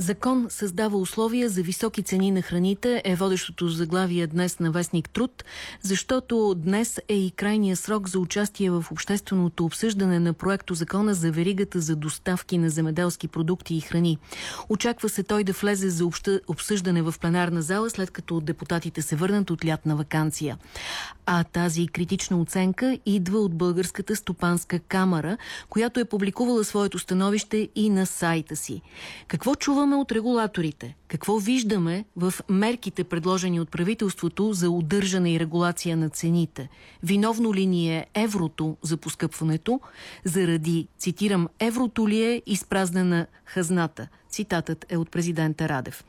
Закон създава условия за високи цени на храните е водещото заглавие днес на Вестник Труд, защото днес е и крайния срок за участие в общественото обсъждане на проекто Закона за веригата за доставки на земеделски продукти и храни. Очаква се той да влезе за обсъждане в пленарна зала, след като депутатите се върнат от лятна вакансия. А тази критична оценка идва от Българската стопанска камера, която е публикувала своето становище и на сайта си. Какво чуваме от регулаторите? Какво виждаме в мерките, предложени от правителството за удържане и регулация на цените? Виновно ли ни е еврото за поскъпването? Заради, цитирам, еврото ли е изпразнена хазната? Цитатът е от президента Радев.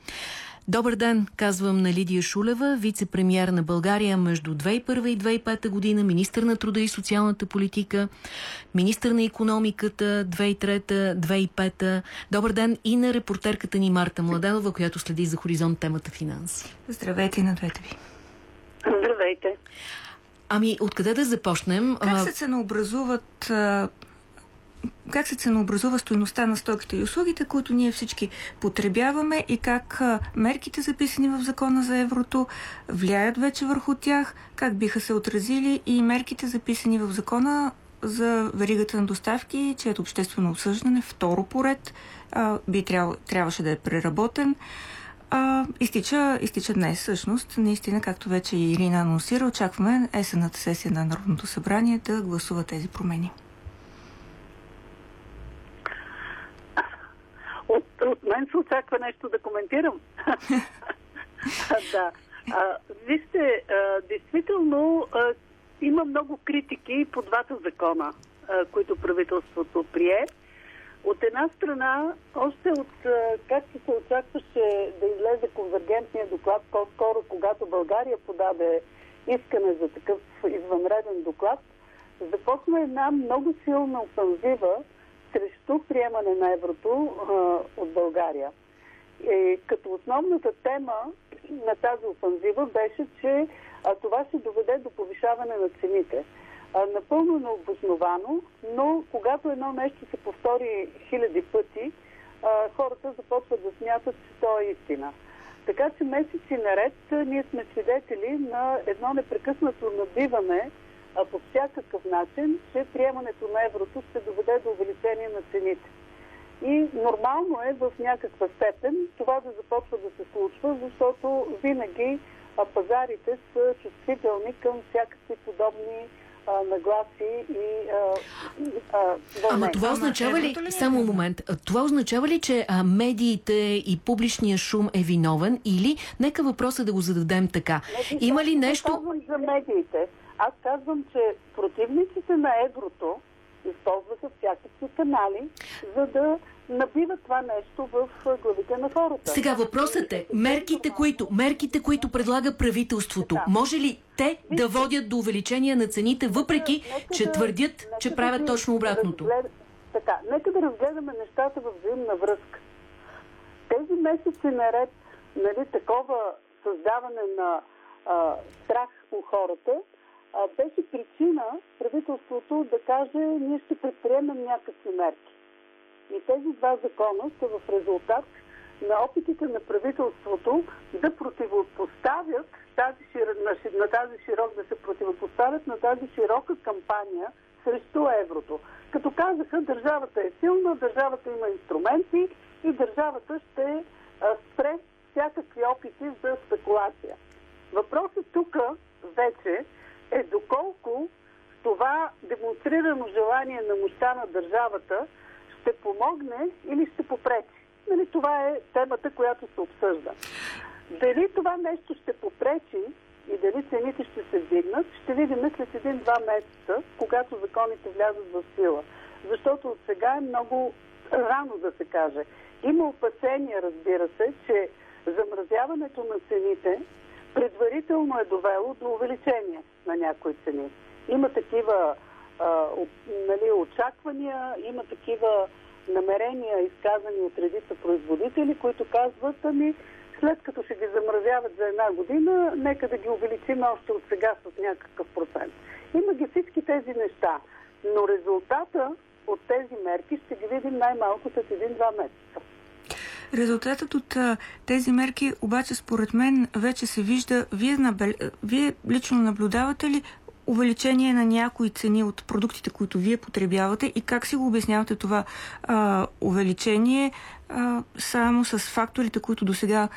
Добър ден, казвам на Лидия Шулева, вице-премьер на България между 2001 и 2005 година, министър на труда и социалната политика, министър на економиката 2003-2005. Добър ден и на репортерката ни Марта Младенова, която следи за хоризонт темата финанси. Здравейте на двете ви. Здравейте. Ами, откъде да започнем? Как се ценообразуват как се ценообразува стоеността на стоките и услугите, които ние всички потребяваме и как мерките записани в закона за еврото влияят вече върху тях, как биха се отразили и мерките записани в закона за веригата на доставки, чието обществено обсъждане второ поред би трябвало, трябваше да е преработен. А, изтича днес всъщност. Наистина, както вече и Ирина анонсира, очакваме есената сесия на Народното събрание да гласува тези промени. От, мен се очаква нещо да коментирам. да. А, вижте, а, действително а, има много критики по двата закона, а, които правителството прие. От една страна, още от както се очакваше да излезе конвергентния доклад, по-скоро когато България подаде искане за такъв извънреден доклад, започна една много силна офанзива срещу приемане на еврото а, от България. И като основната тема на тази офанзива беше, че а, това ще доведе до повишаване на цените. А, напълно необосновано, но когато едно нещо се повтори хиляди пъти, а, хората започват да смятат, че то е истина. Така че месеци наред ние сме свидетели на едно непрекъснато набиване а по всякакъв начин, че приемането на еврото ще доведе до увеличение на цените. И нормално е в някаква степен това да започва да се случва, защото винаги а, пазарите са чувствителни към всякакви подобни а, нагласи и а, а, Ама това означава ли, ли, само момент, това означава ли, че а, медиите и публичния шум е виновен? Или, нека въпроса да го зададем така, не, има ли нещо... Не за медиите. Аз казвам, че противниците на еврото използваха всякакви канали, за да набиват това нещо в главите на хората. Сега въпросът е, мерките, които, мерките, които предлага правителството, да. може ли те да водят до увеличение на цените, въпреки, нека че да, твърдят, че да правят точно обратното? Разглед... Така, нека да разгледаме нещата в взаимна връзка. Тези месеци наред, нали, такова създаване на а, страх у хората, беше причина правителството да каже, ние ще предприемем някакви мерки. И тези два закона са в резултат на опитите на правителството да противопоставят тази, на тази широк, да се противопоставят на тази широка кампания срещу еврото. Като казаха, държавата е силна, държавата има инструменти и държавата ще спре всякакви опити за спекулация. Въпросът тук вече е доколко това демонстрирано желание на мощта на държавата ще помогне или ще попречи. Нали, това е темата, която се обсъжда. Дали това нещо ще попречи и дали цените ще се вдигнат, ще видим след един-два месеца, когато законите влязат в сила. Защото от сега е много рано да се каже. Има опасения, разбира се, че замразяването на цените предварително е довело до увеличение на някои цени. Има такива а, нали, очаквания, има такива намерения, изказани от редица производители, които казват, ами след като ще ги замразяват за една година, нека да ги увеличим още от сега с някакъв процент. Има ги всички тези неща, но резултата от тези мерки ще ги видим най-малко след един-два месеца. Резултатът от а, тези мерки обаче според мен вече се вижда. Вие, набел... Вие лично наблюдавате ли увеличение на някои цени от продуктите, които вие потребявате и как си го обяснявате това а, увеличение а, само с факторите, които до сега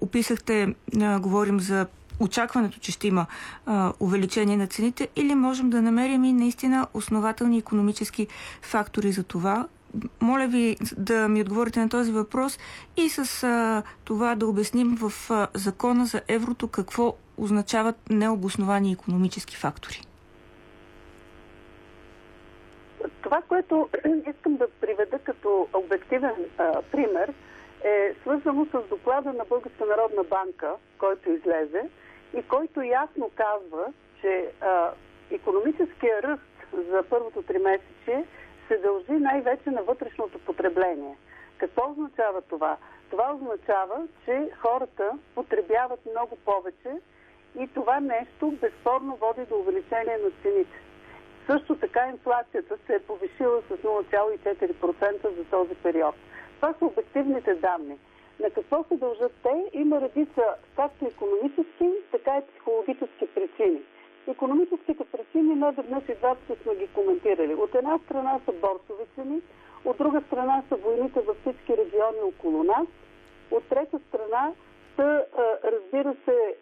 описахте, а, говорим за очакването, че ще има а, увеличение на цените или можем да намерим и наистина основателни економически фактори за това. Моля ви да ми отговорите на този въпрос и с а, това да обясним в а, закона за еврото какво означават необосновани економически фактори. Това, което искам да приведа като обективен а, пример, е свързано с доклада на Българска народна банка, който излезе и който ясно казва, че а, економическия ръст за първото три месече се дължи най-вече на вътрешното потребление. Какво означава това? Това означава, че хората потребяват много повече и това нещо безспорно води до увеличение на цените. Също така инфлацията се е повишила с 0,4% за този период. Това са обективните данни. На какво се дължат те? Има редица както економически, така и психологически причини. Економическите причини не веднъж и два пъти сме ги коментирали. От една страна са борсови цени, от друга страна са войните във всички региони около нас, от трета страна са, разбира се,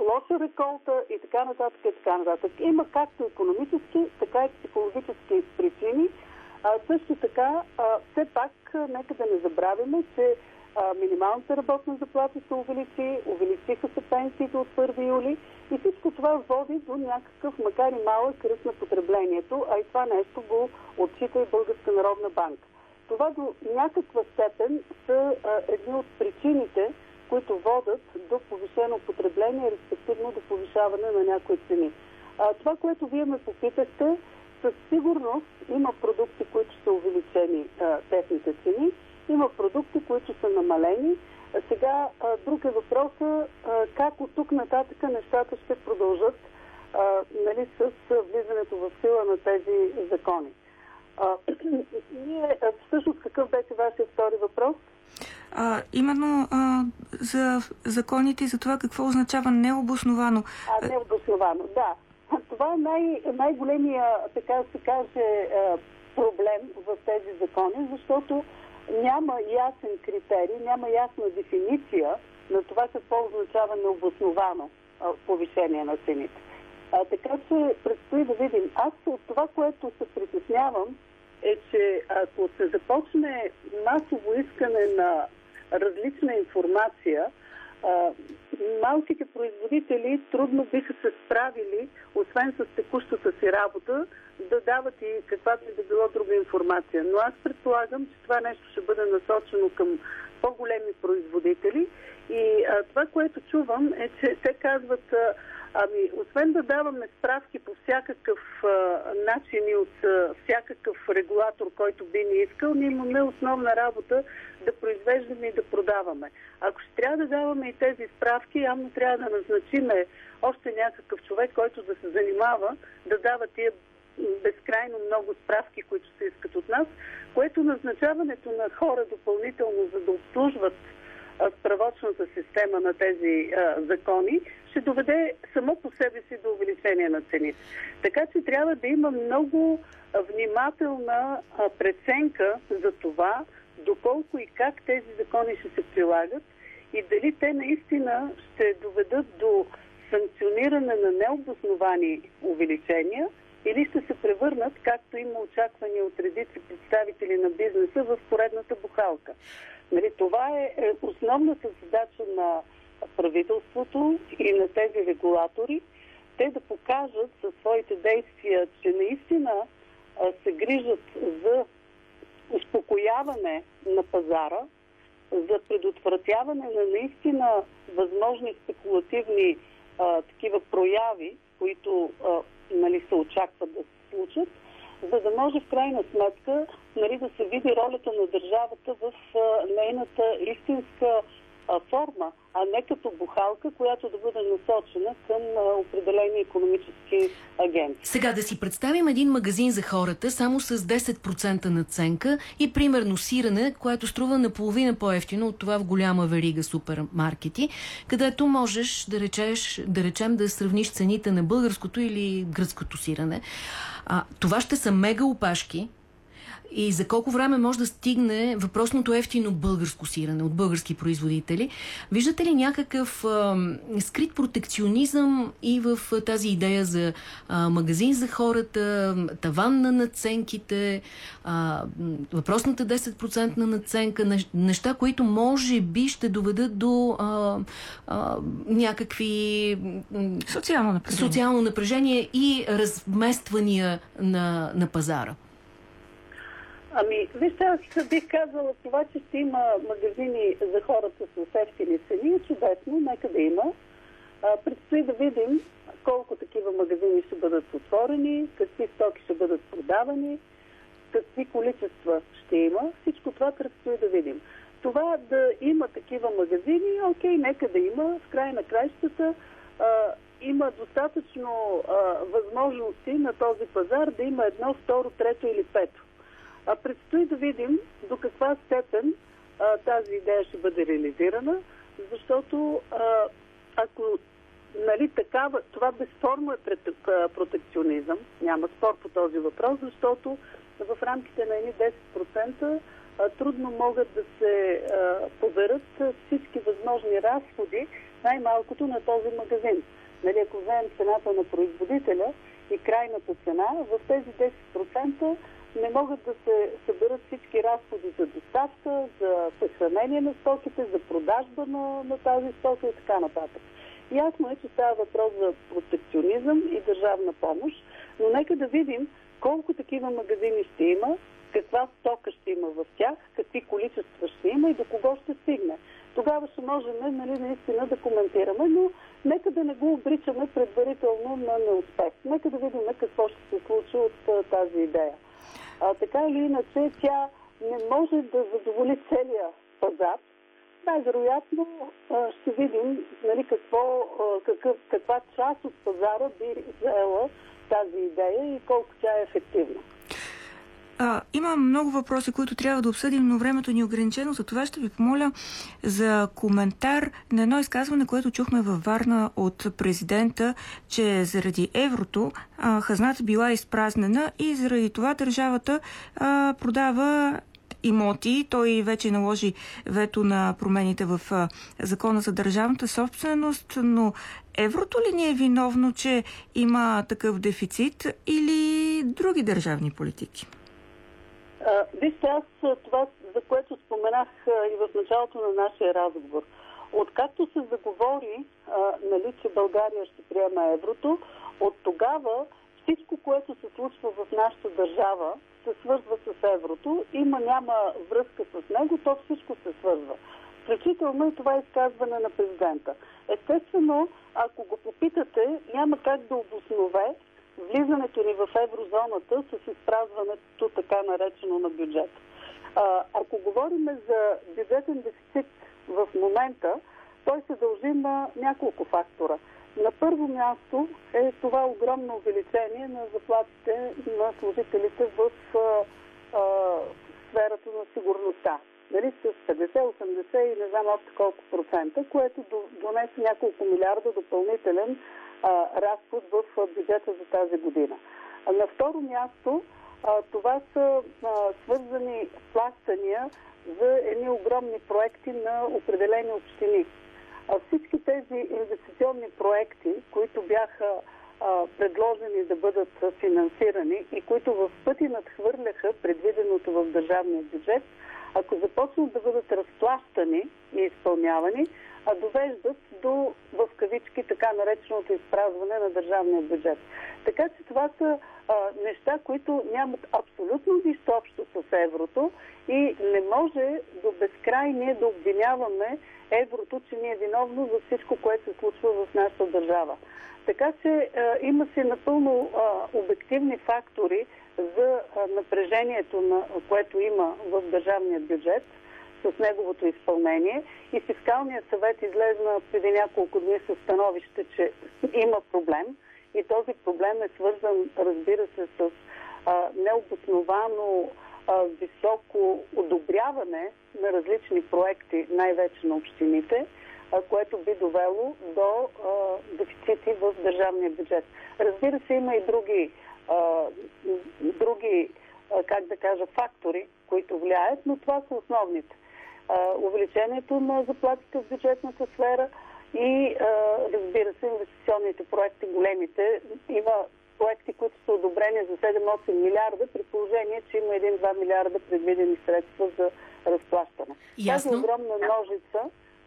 лоша реколта и така нататък и така нататък. Има както економически, така и психологически причини. Също така, все пак, нека да не забравяме, че минималната работна заплата се увеличи, увеличиха се пенсиите от 1 юли и всичко това води до някакъв, макар и малък ръст на потреблението, а и това нещо го отчита и Българска народна банка. Това до някаква степен са едни от причините, които водят до повишено потребление, респективно до повишаване на някои цени. А, това, което вие ме попитахте, със сигурност има продукти, които са увеличени а, техните цени, има продукти, които са намалени. А сега а, друг е въпроса как от тук нататък нещата ще продължат а, нали, с влизането в сила на тези закони. А, ние, всъщност, какъв беше вашия втори въпрос? А, именно а, за законите и за това какво означава необосновано. А, необосновано, да. Това е най- най-големия, така се каже, проблем в тези закони, защото няма ясен критерий, няма ясна дефиниция на това какво означава необосновано повишение на цените. А, така че предстои да видим. Аз от това, което се притеснявам, е, че ако се започне масово искане на различна информация, малките производители трудно биха се справили, освен с текущата си работа, да дават и каквато и да било друга информация. Но аз предполагам, че това нещо ще бъде насочено към по-големи производители. И а, това, което чувам е, че те казват, а, ами, освен да даваме справки по всякакъв а, начин и от а, всякакъв регулатор, който би ни искал, ние имаме основна работа да произвеждаме и да продаваме. Ако ще трябва да даваме и тези справки, явно трябва да назначиме още някакъв човек, който да се занимава да дава тия безкрайно много справки, които се искат от нас, което назначаването на хора допълнително, за да обслужват справочната система на тези а, закони, ще доведе само по себе си до увеличение на цените. Така че трябва да има много внимателна а, преценка за това, доколко и как тези закони ще се прилагат и дали те наистина ще доведат до санкциониране на необосновани увеличения или ще се превърнат, както има очаквания от редици представители на бизнеса, в поредната бухалка. Нали, това е, е основната задача на правителството и на тези регулатори, те да покажат със своите действия, че наистина се грижат за успокояване на пазара, за предотвратяване на наистина възможни спекулативни а, такива прояви, които а, нали, се очакват да се случат, за да може в крайна сметка нали, да се види ролята на държавата в а, нейната истинска форма, а не като бухалка, която да бъде насочена към определени економически агенти. Сега да си представим един магазин за хората само с 10% наценка и примерно сирене, което струва наполовина по-ефтино от това в голяма верига супермаркети, където можеш да, речеш, да речем да сравниш цените на българското или гръцкото сирене. А, това ще са мега опашки, и за колко време може да стигне въпросното ефтино българско сирене от български производители. Виждате ли някакъв а, скрит протекционизъм и в тази идея за а, магазин за хората, таван на наценките, а, въпросната 10% на наценка, неща, които може би ще доведат до а, а, някакви социално напрежение. социално напрежение и размествания на, на пазара? Ами, вижте, аз бих казала това, че ще има магазини за хората с ефтини цени. Чудесно, нека да има. А, предстои да видим колко такива магазини ще бъдат отворени, какви стоки ще бъдат продавани, какви количества ще има. Всичко това предстои да видим. Това да има такива магазини, окей, нека да има. В край на краищата а, има достатъчно а, възможности на този пазар да има едно, второ, трето или пето. А предстои да видим до каква степен а, тази идея ще бъде реализирана, защото а, ако нали, такава, това безспорно е протекционизъм, няма спор по този въпрос, защото в рамките на едни 10% а, трудно могат да се поберат всички възможни разходи, най-малкото на този магазин. Нали, ако вземем цената на производителя и крайната цена, в тези 10% не могат да се съберат всички разходи за доставка, за съхранение на стоките, за продажба на, на тази стока и така нататък. Ясно е, че става въпрос за протекционизъм и държавна помощ, но нека да видим колко такива магазини ще има, каква стока ще има в тях, какви количества ще има и до кого ще стигне. Тогава ще можем нали, наистина да коментираме, но нека да не го обричаме предварително на неуспех. Нека да видим какво ще се случи от тази идея. А, така или иначе, тя не може да задоволи целия пазар. Най-вероятно ще видим нали, какво, какъв, каква част от пазара би заела тази идея и колко тя е ефективна. А, има много въпроси, които трябва да обсъдим, но времето ни е ограничено. За това ще ви помоля за коментар на едно изказване, което чухме във Варна от президента, че заради еврото а, хазната била изпразнена и заради това държавата а, продава имоти. Той вече наложи вето на промените в а, закона за държавната собственост, но еврото ли ни е виновно, че има такъв дефицит или други държавни политики? Вижте, аз това, за което споменах и в началото на нашия разговор. Откакто се заговори, а, нали, че България ще приема еврото, от тогава всичко, което се случва в нашата държава, се свързва с еврото. Има, няма връзка с него, то всичко се свързва. Включително и това изказване на президента. Естествено, ако го попитате, няма как да обоснове влизането ни в еврозоната с изпразването така наречено на бюджет. Ако говорим за бюджетен дефицит в момента, той се дължи на няколко фактора. На първо място е това огромно увеличение на заплатите на служителите в а, а, сферата на сигурността. Нали, с 50, 80 и не знам още колко процента, което донесе няколко милиарда допълнителен разход в бюджета за тази година. На второ място, това са свързани плащания за едни огромни проекти на определени общини. Всички тези инвестиционни проекти, които бяха предложени да бъдат финансирани и които в пъти надхвърляха предвиденото в държавния бюджет, ако започнат да бъдат разплащани и изпълнявани, а довеждат до, в кавички, така нареченото изпразване на държавния бюджет. Така че това са а, неща, които нямат абсолютно нищо общо с еврото и не може до безкрай ние да обвиняваме еврото, че ни е виновно за всичко, което се случва в нашата държава. Така че а, има си напълно а, обективни фактори за а, напрежението, на, което има в държавния бюджет – с неговото изпълнение и Фискалният съвет излезна преди няколко дни с становище, че има проблем и този проблем е свързан, разбира се, с а, необосновано а, високо одобряване на различни проекти, най-вече на общините, а, което би довело до а, дефицити в държавния бюджет. Разбира се, има и други, а, други а, как да кажа, фактори, които влияят, но това са основните. Увеличението на заплатите в бюджетната сфера и, разбира се, инвестиционните проекти, големите. Има проекти, които са одобрени за 7-8 милиарда, при положение, че има 1-2 милиарда предвидени средства за разплащане. Ясно. Тази огромна ножица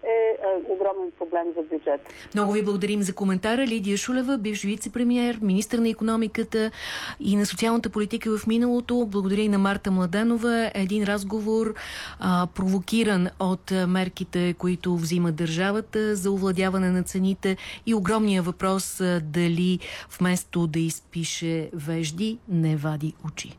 е огромен проблем за бюджет. Много ви благодарим за коментара. Лидия Шулева, бивш вице-премьер, министр на економиката и на социалната политика в миналото. Благодаря и на Марта Младенова. Един разговор а, провокиран от мерките, които взима държавата за овладяване на цените и огромния въпрос дали вместо да изпише вежди, не вади очи.